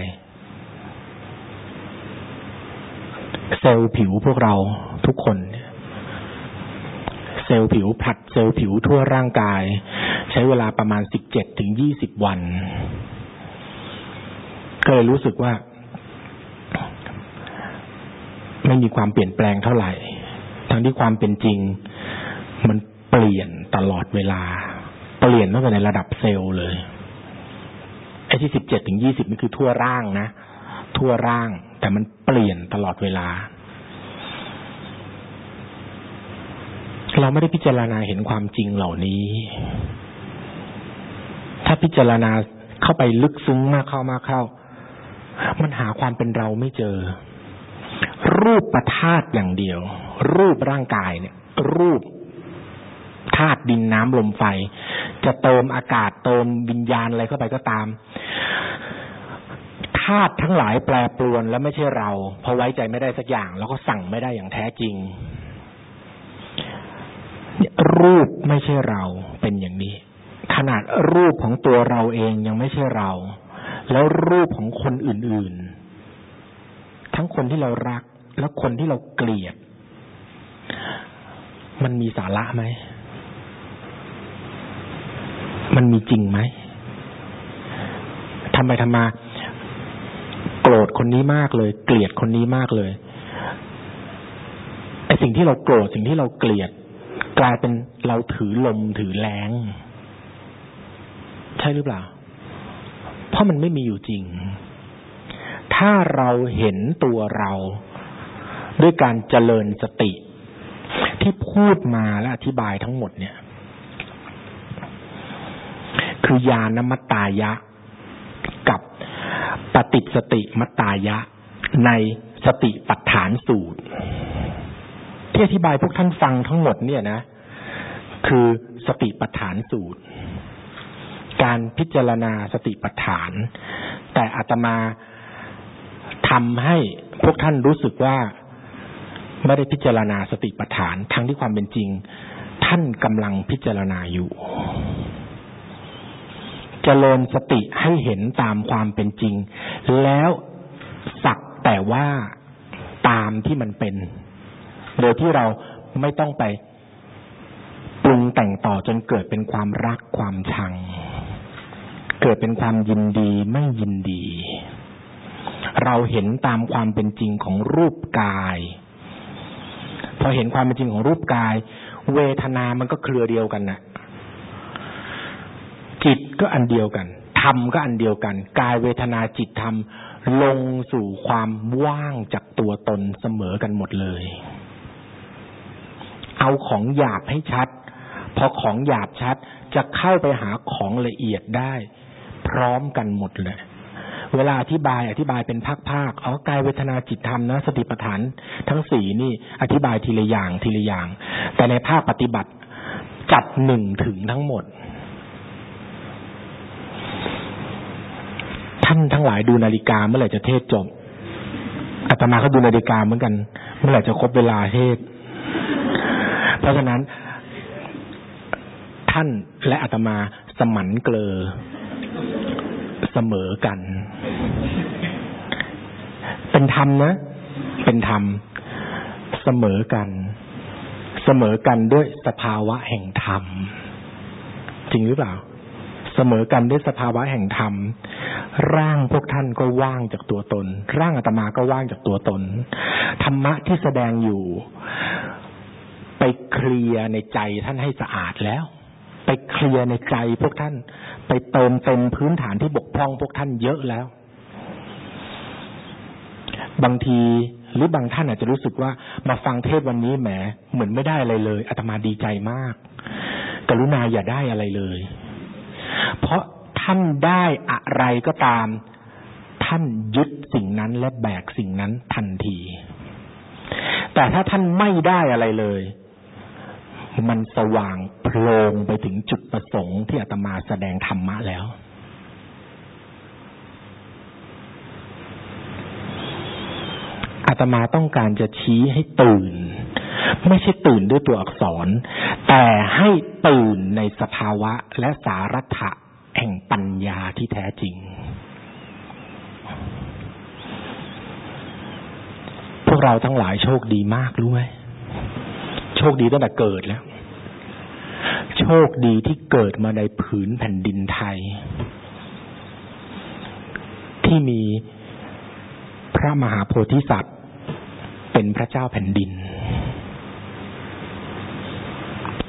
เซลล์ผิวพวกเราทุกคนเซลล์ผิวผลัดเซลล์ผิวทั่วร่างกาย ใช้เวลาประมาณสิบเจ็ดถึงยี่สิบวันก็เลยรู้สึกว่า ไม่มีความเปลี่ยนแปลงเท่าไหร่ ทั้งที่ความเป็นจริง มันเปลี่ยนตลอดเวลา เปลี่ยนตั้งแต่ในระดับเซลล์เลยไอ้ที่สิบเจ็ดถึงยี่สิบนี่คือทั่วร่างนะทั่วร่าง แต่มันเปลี่ยนตลอดเวลา เราไม่ได้พิจารณาเห็นความจริงเหล่านี้ ถ้าพิจารณาเข้าไปลึกซึ้งมากเข้ามากเข้า มันหาความเป็นเราไม่เจอ รูปประธาตุอย่างเดียว รูปร่างกายเนี่ย รูปธาตุดินน้ำลมไฟ จะเติมอากาศเติมวิญญาณอะไรเข้าไปก็ตามธาตุทั้งหลายแปรปรวนแล้วไม่ใช่เราเพราะไว้ใจไม่ได้สักอย่าง แล้วก็สั่งไม่ได้อย่างแท้จริง รูปไม่ใช่เราเป็นอย่างนี้ ขนาดรูปของตัวเราเองยังไม่ใช่เรา แล้วรูปของคนอื่น ๆ ทั้งคนที่เรารักและคนที่เราเกลียด มันมีสาระไหม มันมีจริงไหมทำไมทำมา โกรธคนนี้มากเลย เกลียดคนนี้มากเลยไอสิ่งที่เราโกรธสิ่งที่เราเกลียด กลายเป็นเราถือลมถือแรงใช่หรือเปล่า เพราะมันไม่มีอยู่จริง ถ้าเราเห็นตัวเรา ด้วยการเจริญสติ ที่พูดมาและอธิบายทั้งหมดเนี่ย คือยานมัตตายะ กับปฏิสติมัตตายะ ในสติปัฏฐานสูตร ที่อธิบายพวกท่านฟังทั้งหมดเนี่ยนะ คือสติปัฏฐานสูตร การพิจารณาสติปัฏฐาน แต่อาตมาทำให้พวกท่านรู้สึกว่าไม่ได้พิจารณาสติปัฏฐานทั้งที่ความเป็นจริง ท่านกำลังพิจารณาอยู่ เจริญสติให้เห็นตามความเป็นจริง แล้วสักแต่ว่าตามที่มันเป็น โดยที่เราไม่ต้องไปปรุงแต่งต่อจนเกิดเป็นความรักความชัง เกิดเป็นความยินดีไม่ยินดี เราเห็นตามความเป็นจริงของรูปกาย พอเห็นความเป็นจริงของรูปกาย เวทนามันก็เครือเดียวกันนะ จิตก็อันเดียวกันธรรมก็อันเดียวกันกายเวทนาจิตธรรมลงสู่ความว่างจากตัวตนเสมอกันหมดเลย เอาของหยาบให้ชัด พอของหยาบชัดจะเข้าไปหาของละเอียดได้ พร้อมกันหมดเลย เวลาอธิบายอธิบายเป็นภาคๆอ๋อกายเวทนาจิตธรรมนะสติปัฏฐาน ทั้งสี่นี่ อธิบายทีละอย่างทีละอย่าง แต่ในภาคปฏิบัติจัดหนึ่งถึงทั้งหมดานทั้งหลายดูนาฬิกาเมื่อไหร่จะเทศจบอาตมาก็ดูนาฬิกาเหมือนกัน เมื่อไหร่จะครบเวลาเทศ เพราะฉะนั้น ท่านและอาตมาสมันเกลอเสมอกัน เป็นธรรมนะ เป็นธรรมเสมอกัน เสมอกันด้วยสภาวะแห่งธรรม จริงหรือเปล่า เสมอกันด้วยสภาวะแห่งธรรม ร่างพวกท่านก็ว่างจากตัวตน ร่างอาตมาก็ว่างจากตัวตน ธรรมะที่แสดงอยู่ ไปเคลียในใจท่านให้สะอาดแล้ว ไปเคลียในใจพวกท่าน ไปเติมเต็มพื้นฐานที่บกพร่องพวกท่านเยอะแล้ว บางทีหรือบางท่านอาจจะรู้สึกว่ามาฟังเทศวันนี้แหม เหมือนไม่ได้อะไรเลยอาตมาดีใจมาก กรุณาอย่าได้อะไรเลย เพราะ ท่านได้อะไรก็ตาม ท่านยึดสิ่งนั้นและแบกสิ่งนั้นทันที แต่ถ้าท่านไม่ได้อะไรเลย มันสว่างโพลงไปถึงจุดประสงค์ที่อาตมาแสดงธรรมะแล้วอาตมาต้องการจะชี้ให้ตื่น ไม่ใช่ตื่นด้วยตัวอักษร แต่ให้ตื่นในสภาวะและสาระ แห่งปัญญาที่แท้จริง พวกเราทั้งหลายโชคดีมากรู้ไหมโชคดีตั้งแต่เกิดแล้ว โชคดีที่เกิดมาในผืนแผ่นดินไทย ที่มีพระมหาโพธิสัตว์ เป็นพระเจ้าแผ่นดิน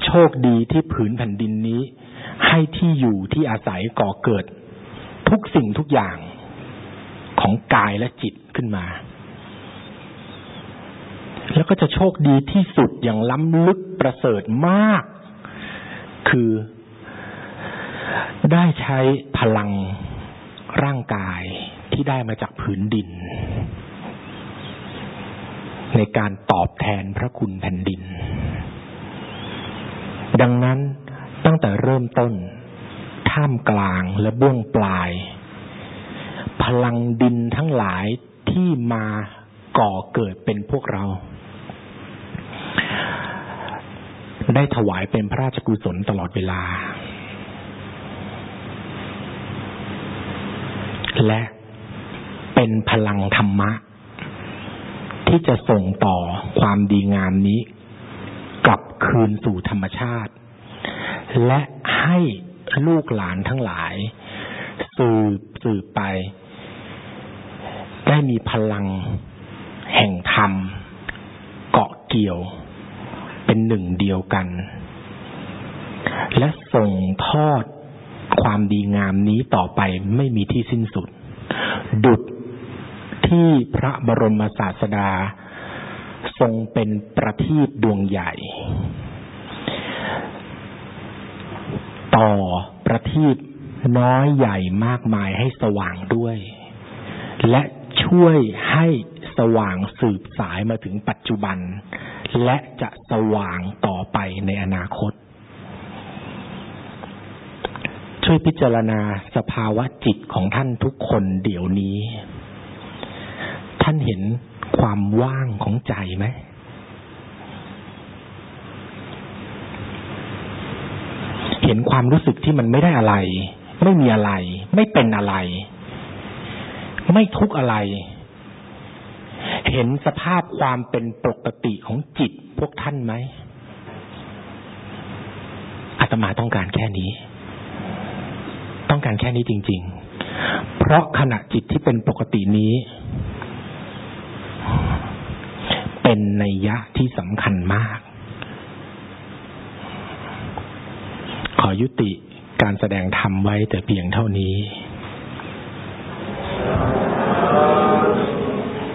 โชคดีที่ผืนแผ่นดินนี้ ให้ที่อยู่ที่อาศัยก่อเกิด ทุกสิ่งทุกอย่างของกายและจิตขึ้นมา แล้วก็จะโชคดีที่สุดอย่างล้ำลึกประเสริฐมาก คือได้ใช้พลังร่างกายที่ได้มาจากผืนดิน ในการตอบแทนพระคุณแผ่นดิน ดังนั้น ตั้งแต่เริ่มต้น ท่ามกลางและเบื้องปลาย พลังดินทั้งหลายที่มาก่อเกิดเป็นพวกเรา ได้ถวายเป็นพระราชกุศลตลอดเวลา และเป็นพลังธรรมะ ที่จะส่งต่อความดีงามนี้ กลับคืนสู่ธรรมชาติ และให้ลูกหลานทั้งหลาย สืบสืบไป ได้มีพลังแห่งธรรม เกาะเกี่ยวเป็นหนึ่งเดียวกัน และส่งทอดความดีงามนี้ต่อไปไม่มีที่สิ้นสุด ดุดที่พระบรมศาสดา ทรงเป็นประทีปดวงใหญ่ ต่อประทีปน้อยใหญ่มากมายให้สว่างด้วย และช่วยให้สว่างสืบสายมาถึงปัจจุบัน และจะสว่างต่อไปในอนาคต ช่วยพิจารณาสภาวะจิตของท่านทุกคนเดี๋ยวนี้ ท่านเห็นความว่างของใจไหม เห็นความรู้สึกที่มันไม่ได้อะไร ไม่มีอะไร ไม่เป็นอะไร ไม่ทุกอะไร เห็นสภาพความเป็นปกติของจิตพวกท่านไหมอาตมาต้องการแค่นี้ ต้องการแค่นี้จริง ๆ เพราะขณะจิตที่เป็นปกตินี้ เป็นนัยยะที่สำคัญมาก ขอยุติการแสดงธรรมไว้แต่เพียงเท่านี้